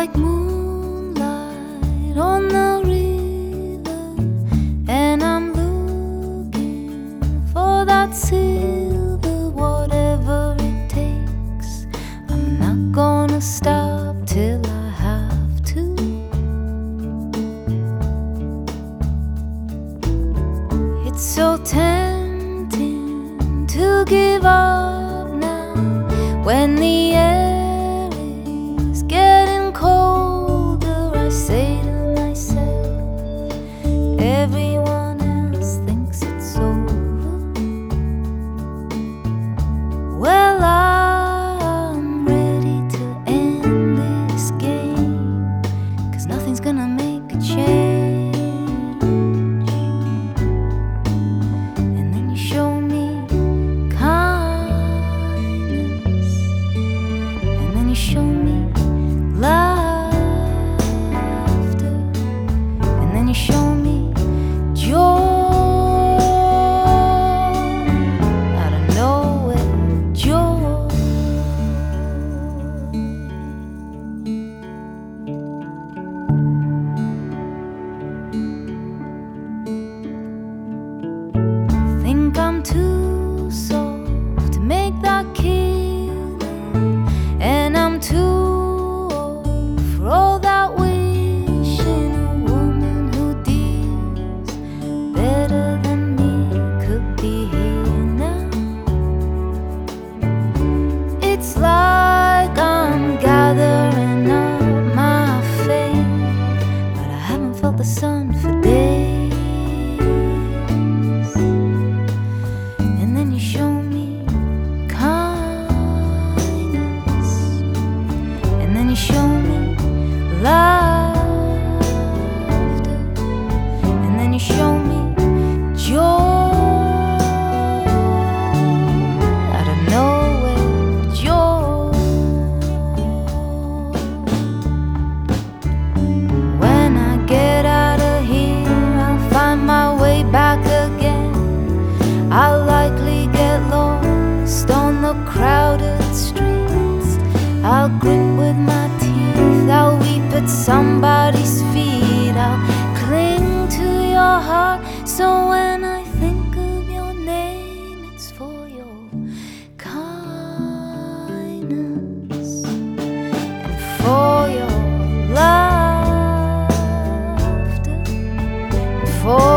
like moonlight on the river, and I'm looking for that silver, whatever it takes. I'm not gonna stop till I have to. It's so tempting to give up. Everyone for days. I'll grip with my teeth. I'll weep at somebody's feet. I'll cling to your heart. So when I think of your name, it's for your kindness and for your laughter. For